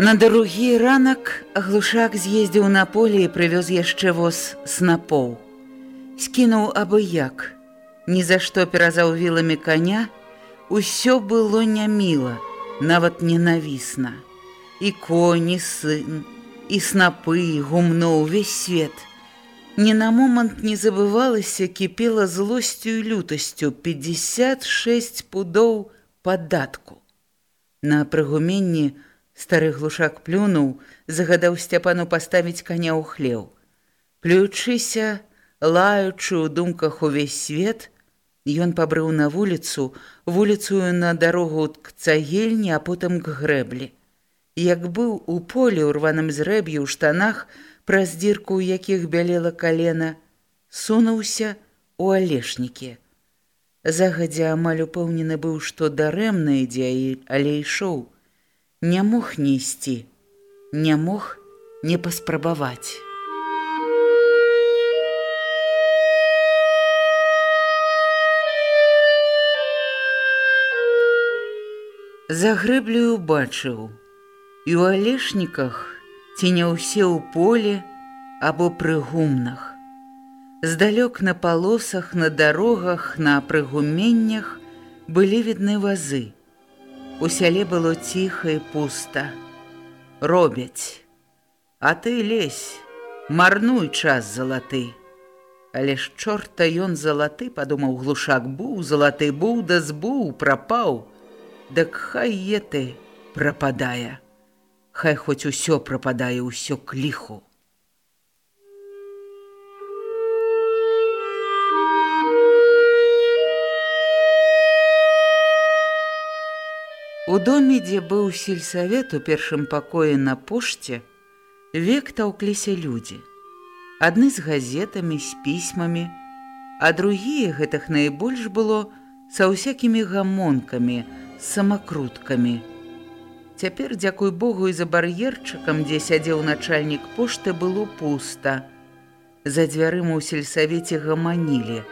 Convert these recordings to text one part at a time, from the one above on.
На другі ранак глушак з'ездзіў на поле і прывёз яшчэ воз снапоў. Скінуў абы як. Ні за што перазаў віламі каня, усё было няміла, нават ненавісна. І коні сын, і снапы, і гумно ўвесь свет. Ні на момант не забывалася, кіпела злосцю і лютасцю 56 пудоў падатку. На прыгуменні, Стары глушак плюнуў, загадаў сцяпану паставіць каня ў хлеў. Плюючыся, лаючы ў думках увесь свет, ён пабрыў на вуліцу, вуліцую на дарогу к цагельні, а потым к грэблі. Як быў у полі ў рваным зрэб'і ў штанах, праз дзірку, у якіх бялела калена, сунуўся у алешнікі. Загадзя амаль упэўнены быў, што дарэмна ідзе, але ішоў не мог не ісці, не мог не паспрабаваць. За грэблю бачыў, і ў алешніках ці не ўсе ў поле або пры гумнах. Здалёк на палосах, на дарогах, на прыгуменнях былі відны вазы. У сяле было ціха і пуста. Робяць. А ты лезь, марнуй час залаты. Але ж чорта ён залаты, падумаў глушак быў, залаты быў, да збыў, прапаў. Дык хай е ты прападае. Хай хоць усё прападае ўсё к ліху. У доме, дзе быў сельсавет у першым пакоі на пошце, век таўкліся людзі. Адны з газетамі, з пісьмамі, а другія гэтых найбольш было са ўсякімі гамонкамі, самакруткамі. Цяпер, дзякуй Богу і за бар'ерчыкам, дзе сядзеў начальнік пошты, было пуста. За дзвярыма ў сельсавеце гаманілі.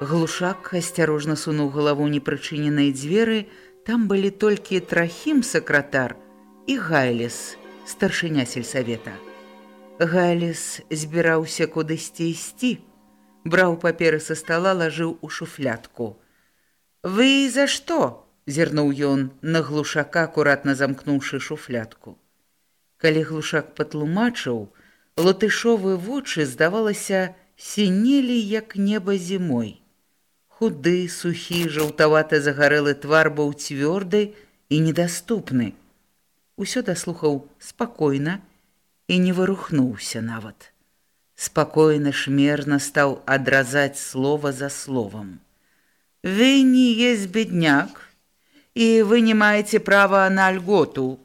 Глушак асцярожна сунуў галаву непрычыненай дзверы, Там былі толькі трахім сакратар і Гайлес, старшыня сельсавета. Гайлес збіраўся кудысьці ісці, браў паперы са стала, лажыў у шуфлятку. Вы за што? зірнуў ён на глушака, акуратна замкнуўшы шуфлятку. Калі глушак патлумачыў, латышовы вочы, здавалася, сінелі як неба зімой худы, сухі, жаўтаваты загарэлы твар быў цвёрды і недаступны. Усё даслухаў спакойна і не вырухнуўся нават. Спакойна шмерна стаў адразаць слова за словам. Вы не есть бедняк, і вы не маеце права на льготу.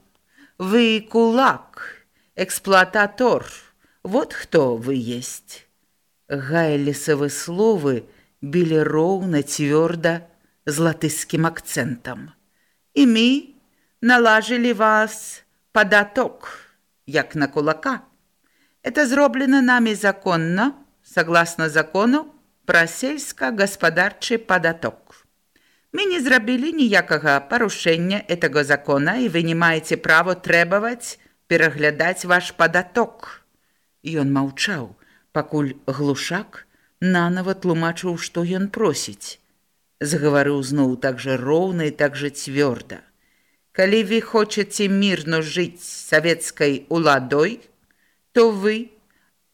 Вы кулак, эксплуататор. Вот хто вы есть. Гайлісавы словы, білі роўна цвёрда з латыскім акцэнтам. І мы налажылі вас падаток, як на кулака. Это зроблена намі законна, согласно закону пра сельска-гаспадарчы падаток. Мы не зрабілі ніякага парушэння гэтага закона і вы не маеце права трэбаваць пераглядаць ваш падаток. Ён маўчаў, пакуль глушак, нанова тлумачыў, што ён просіць. Загаварыў зноў так жа роўна і так жа цвёрда. Калі вы хочаце мірно жыць савецкай уладой, то вы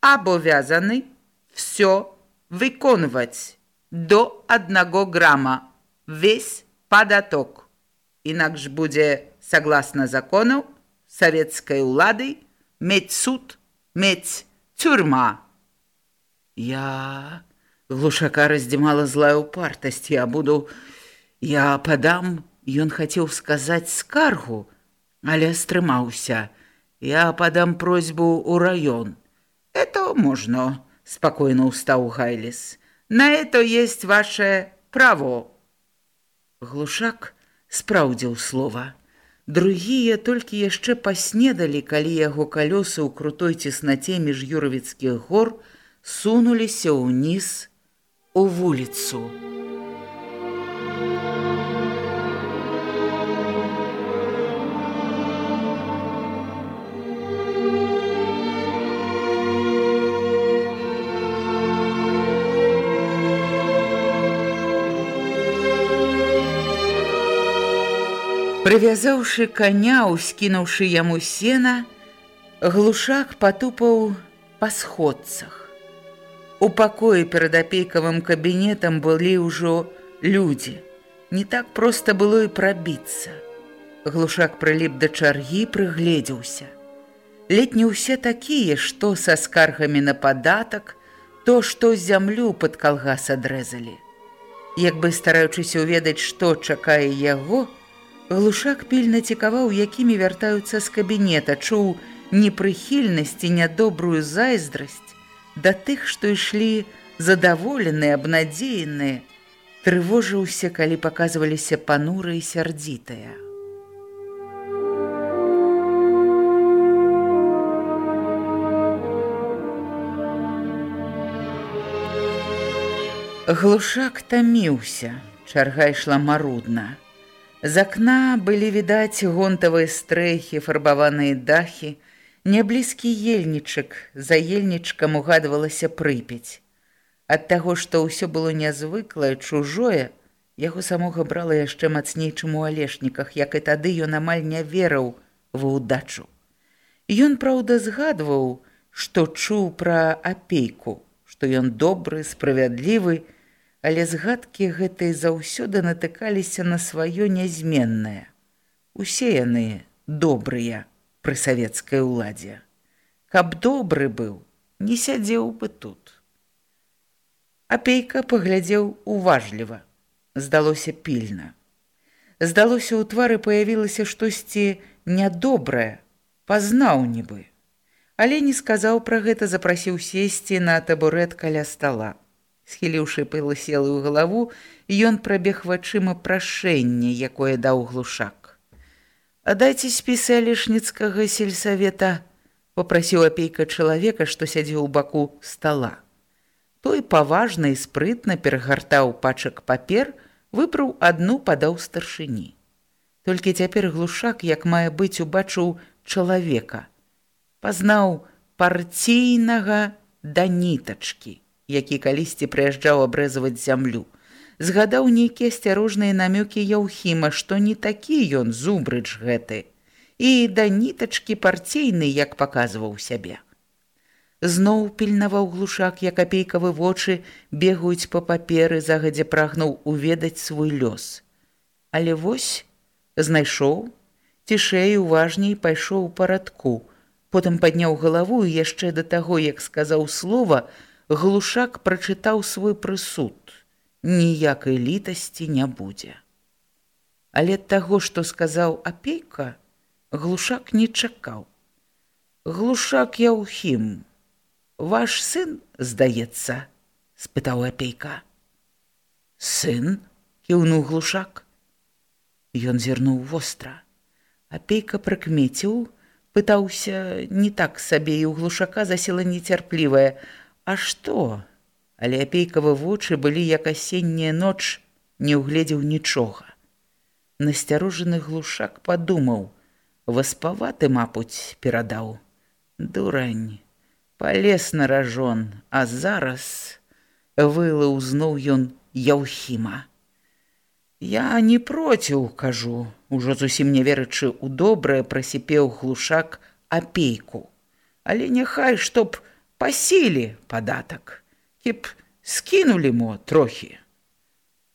обязаны все выконывать до одного грамма весь податок. Инакше будет, согласно закону, советской улады, медь суд, медь тюрьма. Я... Глушака раздзімала злая упартасць, я буду... Я падам, ён хацеў сказаць скаргу, але стрымаўся. Я падам просьбу ў раён. Это можно, спокойно устаў Гайлис. На это есть ваше право. Глушак спраўдзіў слова. Другія толькі яшчэ паснедалі, калі яго калёсы ў крутой цеснаце між юравіцкіх гор сунуліся ўніз у вуліцу. Прывязаўшы каня, ускінуўшы яму сена, глушак патупаў па сходцах. У пакоі перад апейкавым кабінетам былі ўжо людзі. Не так проста было і прабіцца. Глушак прыліп да чаргі, прыгледзеўся. Летні ўсе такія, што са скаргамі на падатак, то, што зямлю пад калгас адрэзалі. Як бы стараючыся ўведаць, што чакае яго, Глушак пільна цікаваў, якімі вяртаюцца з кабінета, чуў непрыхільнасць і нядобрую зайздрасць да тых, што ішлі задаволеныя, абнадзеяныя, трывожыўся, калі паказваліся пануры і сярдзітая. Глушак таміўся, чарга ішла марудна. З акна былі відаць гонтавыя стрэхі, фарбаваныя дахі, няблізкі ельнічак, за ельнічкам угадвалася прыпяць. Ад таго, што ўсё было нязвыклае, чужое, яго самога брала яшчэ мацней, чым у алешніках, як і тады ён амаль не верыў ва ўдачу. Ён, праўда, згадваў, што чуў пра апейку, што ён добры, справядлівы, але згадкі гэтай заўсёды натыкаліся на сваё нязменнае. Усе яны добрыя пры савецкай уладзе. Каб добры быў, не сядзеў бы тут. Апейка паглядзеў уважліва, здалося пільна. Здалося, у твары паявілася штосьці нядобрае, пазнаў нібы. Але не сказаў пра гэта, запрасіў сесці на табурэт каля стала схіліўшы пыласелую галаву, ён прабег вачыма прашэнне, якое даў глушак. «Адайце спісы алешніцкага сельсавета», — попрасіў апейка чалавека, што сядзеў у баку стала. Той паважна і спрытна перагартаў пачак папер, выбраў адну падаў старшыні. Толькі цяпер глушак, як мае быць, убачыў чалавека. Пазнаў парційнага да нітачкі які калісьці прыязджаў абрэзаваць зямлю. Згадаў нейкія асцярожныя намёкі Яўхіма, што не такі ён зубрыч гэты, і да нітачкі парцейны, як паказваў сябе. Зноў пільнаваў глушак, як апейкавы вочы бегаюць па паперы, загадзя прагнуў уведаць свой лёс. Але вось знайшоў, цішэй уважней пайшоў у парадку, потым падняў галаву і яшчэ да таго, як сказаў слова, глушак прачытаў свой прысуд ніякай літасці не будзе. Але таго што сказаў апейка глушак не чакаў. Глушак я ўхім ваш сын здаецца спытаў апейка. Сын кіўнуў глушак. Ён зірнуў востра. Апейка прыкмеціў пытаўся не так сабе і ў глушака засела нецярплівая А што? Але апейкавы вочы былі як асенняя ноч, не ўгледзеў нічога. Насцярожаны глушак падумаў: васпаваты, мапуць, перадаў. Дурань, палез на ражон, а зараз вылыў зноў ён яўхіма. Я не проціў, кажу, ужо зусім не верачы ў добрае прасіпеў глушак апейку. але няхай, чтоб пасілі падатак, Кіп скінулі мо трохі.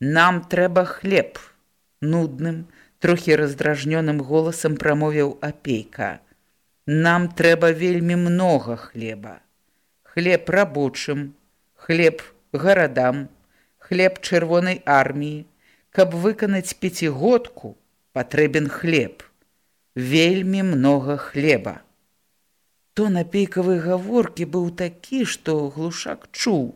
Нам трэба хлеб, нудным, трохі раздражнёным голасам прамовіў апейка. Нам трэба вельмі многа хлеба. Хлеб рабочым, хлеб гарадам, хлеб чырвонай арміі, каб выканаць пяцігодку, патрэбен хлеб. Вельмі многа хлеба. То напейкавай гаворкі быў такі, што глушак чуў.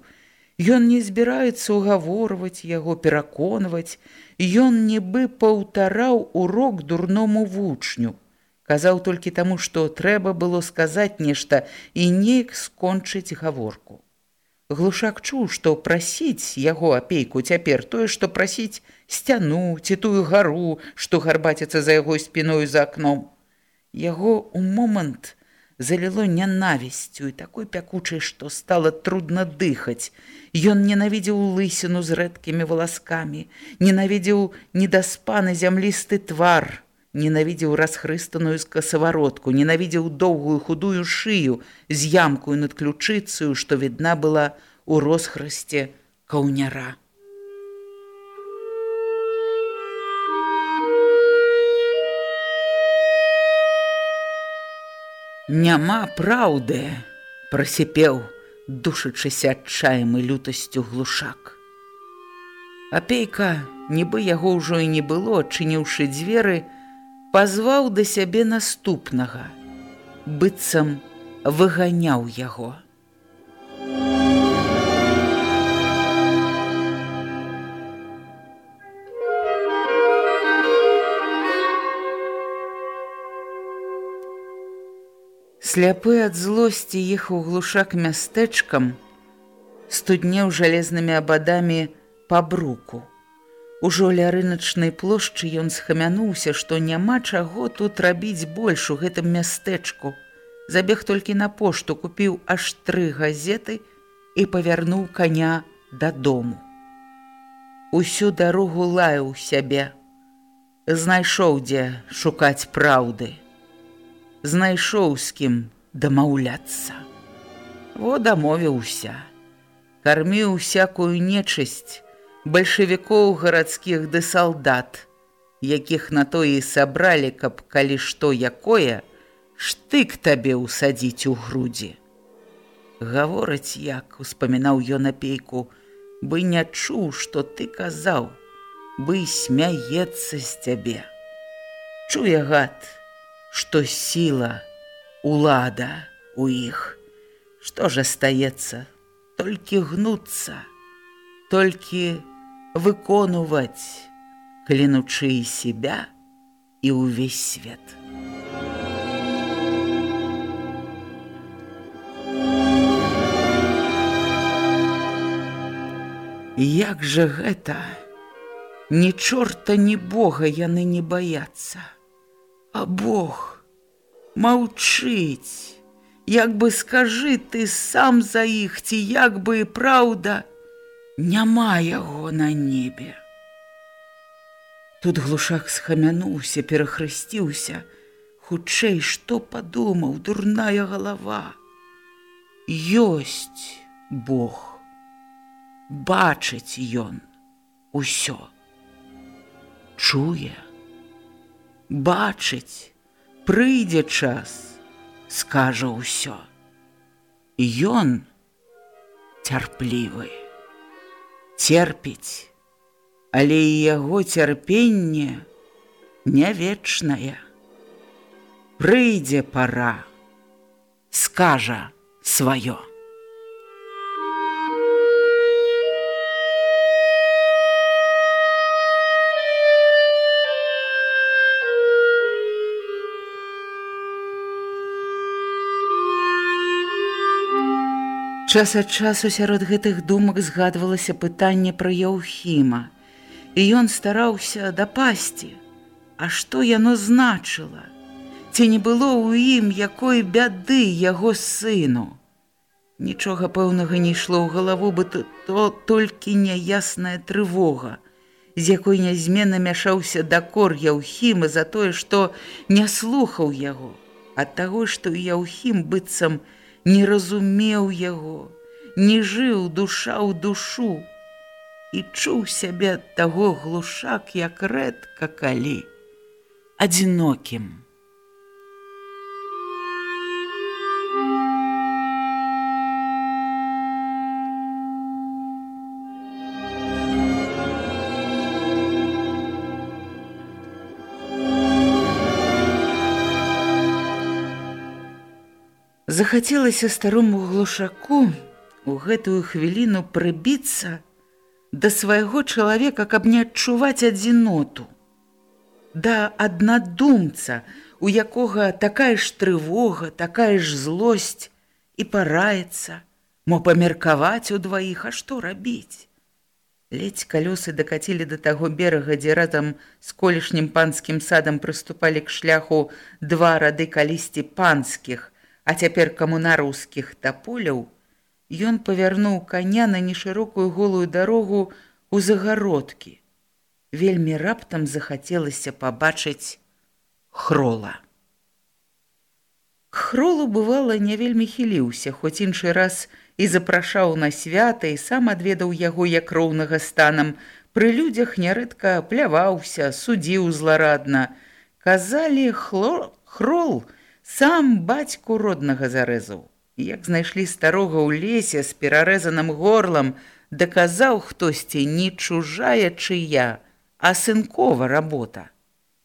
Ён не збіраецца ўгаворваць яго пераконваць, Ён нібы паўтараў урок дурному вучню. Казаў толькі таму, што трэба было сказаць нешта і неяк скончыць гаворку. Глушак чуў, што прасіць яго апейку цяпер тое, што прасіць сцяну ці тую гару, што гарбаціцца за яго спіною за акном. Яго ў момант заліло нянавісцю і такой пякучай, што стала трудна дыхаць. Ён ненавідзеў лысіну з рэдкімі валаскамі, ненавідзеў недаспаны зямлісты твар, ненавідзеў расхрыстаную з касаваротку, ненавідзеў доўгую худую шыю з ямкую над ключыцыю, што відна была ў росхрасце каўняра. Няма праўды, прасіпеў, душачыся адчаем і лютасцю глушак. Апейка, нібы яго ўжо і не было, чыніўшы дзверы, пазваў да сябе наступнага, быццам выганяў яго. Сляпы ад злосці ехаў глушак мястэчкам, студнеў жалезнымі абадамі па бруку. Ужо ля рыначнай плошчы ён схамянуўся, што няма чаго тут рабіць больш у гэтым мястэчку. Забег толькі на пошту, купіў аж тры газеты і павярнуў каня дадому. Усю дарогу лаяў сябе. Знайшоў, дзе шукаць праўды знайшоў з кім дамаўляцца. Во дамовіўся, карміў усякую нечысць бальшавікоў гарадскіх ды салдат, якіх на то і сабралі, каб калі што якое, штык табе ўсадзіць у грудзі. Гавораць, як успамінаў ён апейку, бы не чуў, што ты казаў, бы смяецца з цябе. Чуе гад, што сіла улада у іх. Што ж астаецца? Толькі гнуцца толькі выконваць клянучы себя і ўвесь свет. Як жа гэта? Ні чорта ні бога яны не баяцца А Бог маўчыць, Як бы скажы ты сам за іх ці як бы і праўда, няма яго на небе. Тут глушак схамянуўся, перахрысціўся, хутчэй, што падумаў дурная галава. Ёсць Бог, бачыць ён усё, чуе, бачыць, прыйдзе час, скажа ўсё. Ён цярплівы, церпіць, але і яго цярпенне не вечнае. Прыйдзе пара, скажа сваё. Час ад часу сярод гэтых думак згадвалася пытанне пра Яўхіма, і ён стараўся дапасці. А што яно значыла? Ці не было ў ім якой бяды яго сыну? Нічога пэўнага не ішло ў галаву бы то, то толькі няясная трывога, з якой нязмена мяшаўся дакор Яўхіма за тое, што не слухаў яго, ад таго, што Яўхім быццам не разумеў яго, не жыў душа ў душу і чуў сябе ад таго глушак, як рэдка калі, адзінокім. Захацелася старому глушаку у гэтую хвіліну прыбіцца да свайго чалавека, каб не адчуваць адзіноту. Да аднадумца, у якога такая ж трывога, такая ж злосць і параецца, мо памеркаваць у дваіх, а што рабіць? Ледзь калёсы дакацілі да таго берага, дзе разам з колішнім панскім садам прыступалі к шляху два рады калісьці панскіх, а цяпер камунараўскіх таполяў, ён павярнуў каня на нешырокую голую дарогу ў загародкі. Вельмі раптам захацелася пабачыць хрола. Хролу бывала не вельмі хіліўся, хоць іншы раз і запрашаў на свята і сам адведаў яго як роўнага станам. Пры людзях нярэдка пляваўся, судзіў зларадна. Казалі хло... хрол, сам бацьку роднага зарэзаў. Як знайшлі старога ў лесе з перарэзаным горлам, даказаў хтосьці не чужая чыя, а сынкова работа.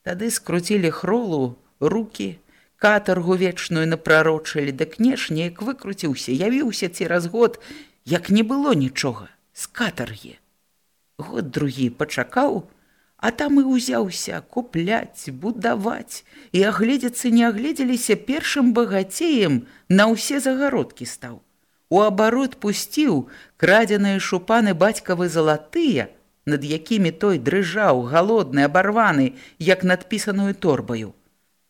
Тады скруцілі хролу, руки, катаргу вечную напрарочылі, дык неш неяк выкруціўся, явіўся цераз год, як не было нічога, з катаргі. Год другі пачакаў, А там і ўзяўся купляць, будаваць і агледзецца не агледзеліся першым багацеем на ўсе загародкі стаў. У абарот пусціў крадзеныя шупаны бацькавы залатыя, над якімі той дрыжаў галодны абарваны, як надпісаную торбаю.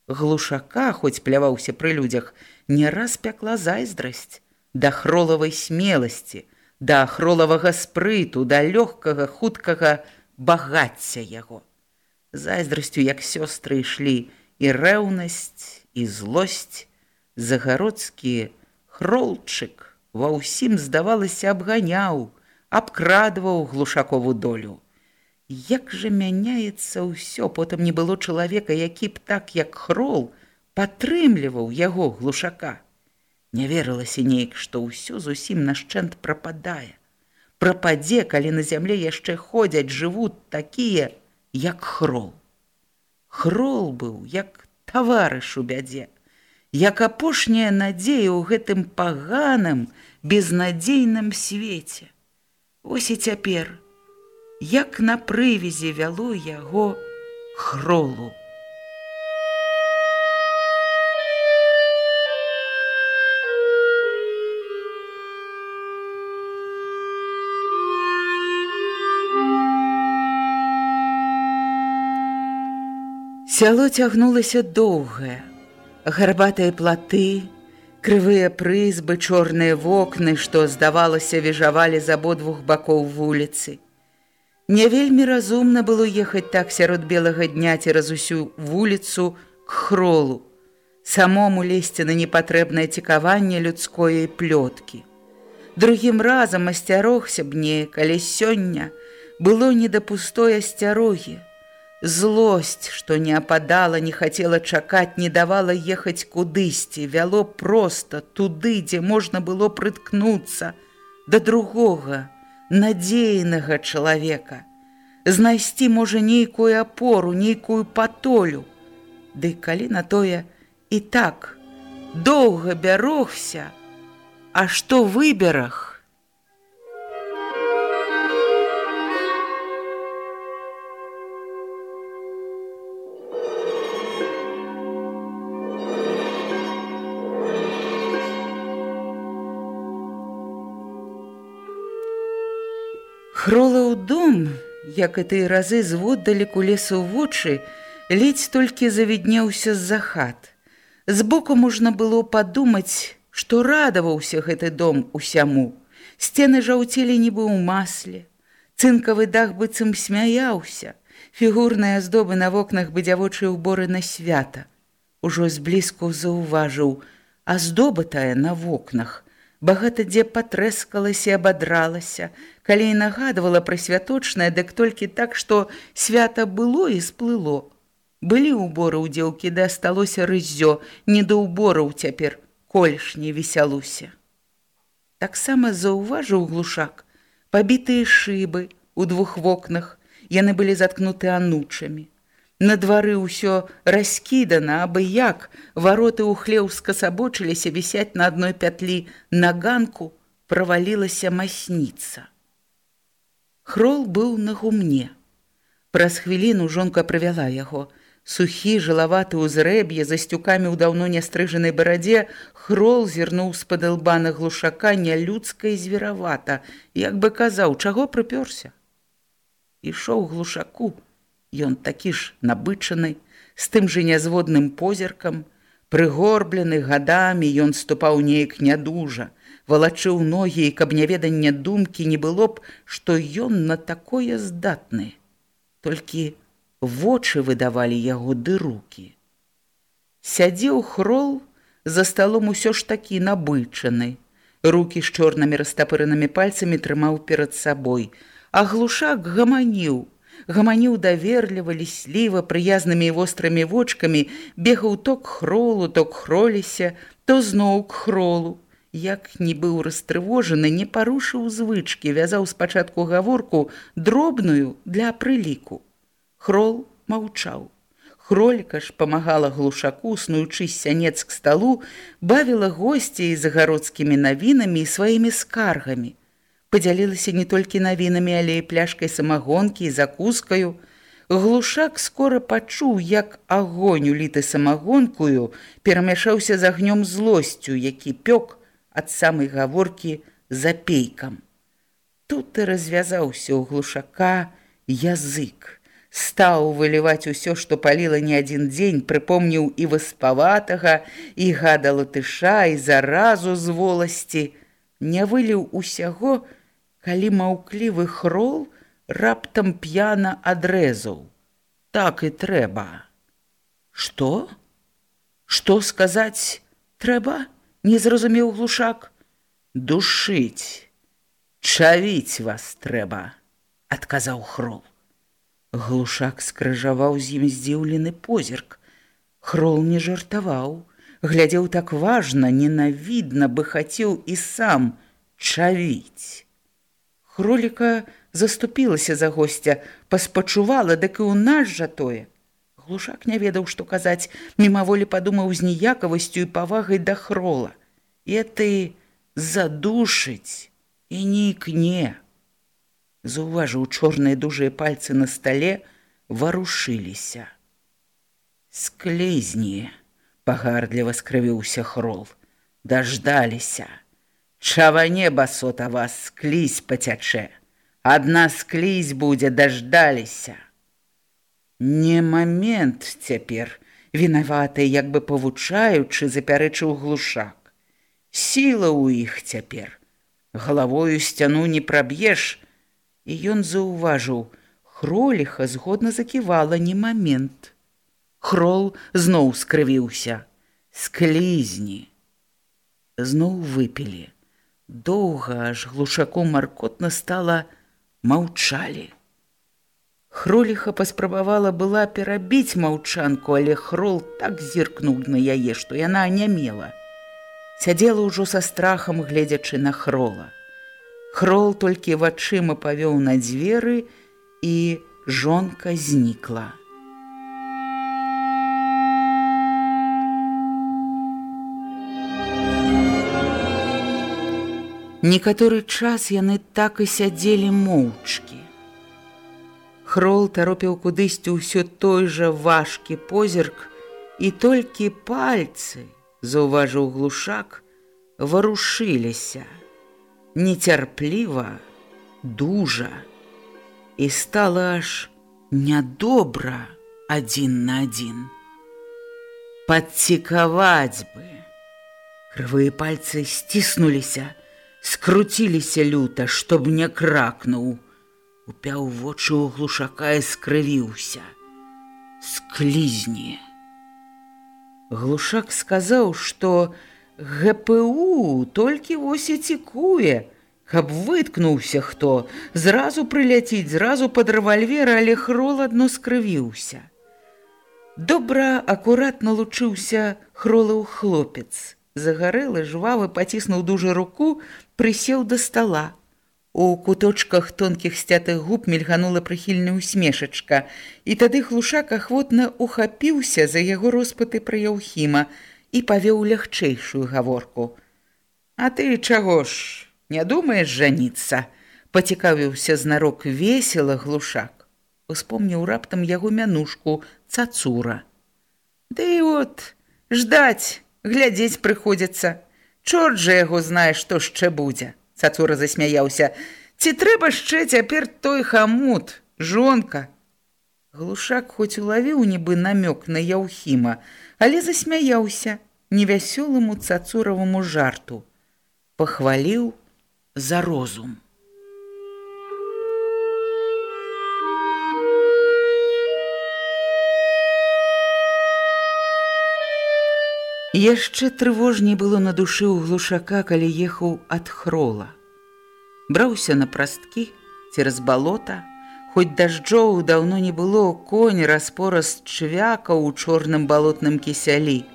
Глушака, хоць пляваўся пры людзях, не раз пякла зайздрасць да хролавай смеласці, да хролавага спрыту, да лёгкага хуткага, багацця яго. Зайздрасцю, як сёстры ішлі і рэўнасць і злосць, загародскі хролчык ва ўсім здавалася абганяў, абкрадваў глушакову долю. Як жа мяняецца ўсё, потым не было чалавека, які б так як хрол падтрымліваў яго глушака. Не верылася неяк, што ўсё зусім нашчэнт прападае прападзе, калі на зямле яшчэ ходзяць, жывуць такія, як хрол. Хрол быў, як таварыш у бядзе, як апошняя надзея ў гэтым паганым, безнадзейным свеце. Вось і цяпер, як на прывязі вяло яго хролу. Сяло цягнулася доўгае. Гарбатыя платы, крывыя прызбы, чорныя вокны, што, здавалася, вежавалі з абодвух бакоў вуліцы. Не вельмі разумна было ехаць так сярод белага дня цераз усю вуліцу к хролу, самому лезці на непатрэбнае цікаванне людское плёткі. Другім разам асцярогся б не, калі сёння было не да пустой асцярогі, Злосць, што не ападала, не хацела чакаць, не давала ехаць кудысьці, вяло проста туды, дзе можна было прыткнуцца да другога, надзейнага чалавека, знайсці можа нейкую апору, нейкую патолю. Ды калі на тое і так доўга бярогся, А што выберах? Хрола ў дом, як і тыя разы зводдаліку лесу вочы, ледзь толькі завіднеўся з-за хат. Збоку можна было падумаць, што радаваўся гэты дом усяму. Сцены жаўцелі нібы ў масле. Цынкавы дах быццам смяяўся. Фігурныя аздобы на вокнах бы дзявочыя ўборы на свята. Ужо зблізку заўважыў, аздоба тая на вокнах, багата дзе патрэскалася і абадралася, калі і нагадвала пра святочнае, дык толькі так, што свята было і сплыло. Былі ўборы ў дзеўкі, да асталося рыззё, не да ўбораў цяпер колішні весялуся. Таксама заўважыў глушак, пабітыя шыбы у двух вокнах, яны былі заткнуты анучамі. На двары ўсё раскідана, абы як вароты ў хлеў скасабочыліся вісяць на адной пятлі на ганку правалілася масніца. Хрол быў на гумне. Праз хвіліну жонка правяла яго. Сухі жылаваты ўзрэб'е за сцюкамі ў даўно нястрыжанай барадзе хрол зірнуў з-пад лба на глушака нялюдска і зверавата, як бы казаў, чаго прыпёрся. Ішоў глушаку, Ён такі ж набычаны, з тым жа нязводным позіркам, прыгорблены гадамі ён ступаў неяк нядужа, валачыў ногі, каб няведанне думкі не было б, што ён на такое здатны. Толькі вочы выдавалі яго ды рукі. Сядзеў хрол за сталом усё ж такі набычаны. Рукі з чорнымі растапыранымі пальцамі трымаў перад сабой, а глушак гаманіў, гаманіў даверліва лісліва прыязнымі і вострымі вочкамі бегаў то к хролу то к хроліся то зноў к хролу. Як не быў растрывожаны не парушыў звычкі вязаў спачатку гаворку дробную для прыліку. Хрол маўчаў. Хроліка ж памагала глушаку снуючы сянец к сталу бавіла госці з агародскімі навінамі і сваімі скаргамі падзялілася не толькі навінамі, але і пляшкай самагонкі і закускаю. Глушак скора пачуў, як агонь уліты самагонкую перамяшаўся з агнём злосцю, які пёк ад самай гаворкі за пейкам. Тут і развязаўся ў глушака язык. Стаў выліваць усё, што паліла не адзін дзень, прыпомніў і васпаватага, і гада латыша, і заразу з воласці, не выліў усяго, калі маўклівы хрол раптам п'яна адрэзаў. Так і трэба. Што? Што сказаць трэба? Не зразумеў глушак. Душыць, чавіць вас трэба, адказаў хрол. Глушак скрыжаваў з ім здзіўлены позірк. Хрол не жартаваў, глядзеў так важна, ненавідна бы хацеў і сам чавіць. Кроліка заступілася за госця, паспачувала, дык і ў нас жа тое. Глушак не ведаў, што казаць, мімаволі падумаў з ніякавасцю і павагай да хрола. І ты задушыць і нікне. Заўважыў чорныя дужыя пальцы на стале, варушыліся. Склізні, пагардліва скрывіўся хрол, даждаліся. Чаване басота вас склізь пацячэ. Адна склізь будзе даждаліся. Не момент цяпер, вінаваты, як бы павучаючы, запярэчыў глушак. Сіла ў іх цяпер. Галавою сцяну не праб'еш, і ён заўважыў, хроліха згодна заківала не момент. Хрол зноў скрывіўся. Склізні. Зноў выпілі доўга аж глушаком маркотна стала маўчалі. Хроліха паспрабавала была перабіць маўчанку, але хрол так зіркнуў на яе, што яна анямела. Сядзела ўжо са страхам, гледзячы на хрола. Хрол толькі вачыма павёў на дзверы і жонка знікла. Некаторы час яны так і сядзелі моўчкі. Хрол таропіў кудысьці ўсё той жа важкі позірк, і толькі пальцы, заўважыў глушак, варушыліся, нецярпліва, дужа, і стала аж нядобра адзін на адзін. Падцікаваць бы. Крывыя пальцы сціснуліся, скруціліся люта, чтоб не кракнуў, упяў вочы ў глушака і скрывіўся. Склізні. Глушак сказаў, што ГПУ толькі вось і цікуе, каб выткнуўся хто, зразу прыляціць зразу пад рэвальвер, але хроладно скрывіўся. Добра акуратна лучыўся хролаў хлопец. Загарэлы жвавы паціснуў дужа руку, прысеў да стала. У куточках тонкіх сцятых губ мільганула прыхільная усмешачка, і тады глушак ахвотна ухапіўся за яго роспыты пра Яўхіма і павёў лягчэйшую гаворку. А ты чаго ж, не думаеш жаніцца? пацікавіўся знарок весела глушак. Успомніў раптам яго мянушку цацура. Ды от ждаць, глядзець прыходзіцца. Чорт жа яго знае, што яшчэ будзе. Цацура засмяяўся. Ці трэба яшчэ цяпер той хамут, жонка. Глушак хоць улавіў нібы намёк на Яўхіма, але засмяяўся невясёламу цацураваму жарту. Пахваліў за розум. Яшчэ трывожней было на душы ў глушака, калі ехаў ад хрола. Браўся на прасткі цераз балота, Хоць дажджоў даўно не было, конь распораз чвяка ў чорным балотным кісялі.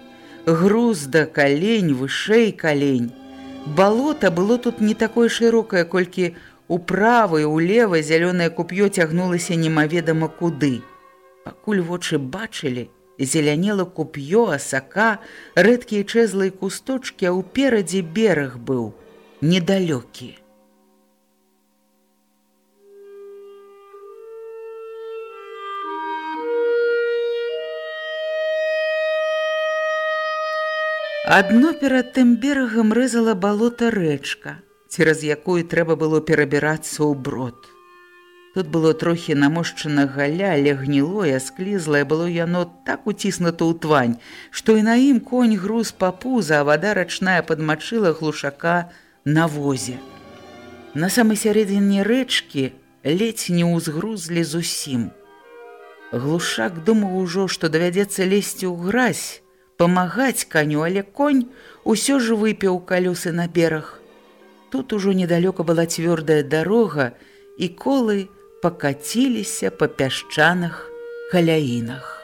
Груз да калень, вышэй калень. Балота было тут не такое шырокае, колькі управа і ўлева зялёнае куп'ё цягнулася немаведама куды. Пакуль вочы бачылі, зелянела куп'ё, асака, рэдкія чэзлыя кусточкі, а ўперадзе бераг быў недалёкі. Адно перад тым берагам рэзала балота рэчка, цераз якую трэба было перабірацца ў брод. Тут было трохі намошчана галя, але гнілое, склізлае было яно так уціснуто ў твань, што і на ім конь груз папуза, а вада рачная падмачыла глушака на возе. На самай сярэдзіне рэчкі ледзь не ўзгрузлі зусім. Глушак думаў ужо, што давядзецца лезці ў гразь, памагаць каню, але конь усё ж выпіў калёсы на бераг. Тут ужо недалёка была цвёрдая дарога, і колы, пакаціліся па пясчаных каляінах.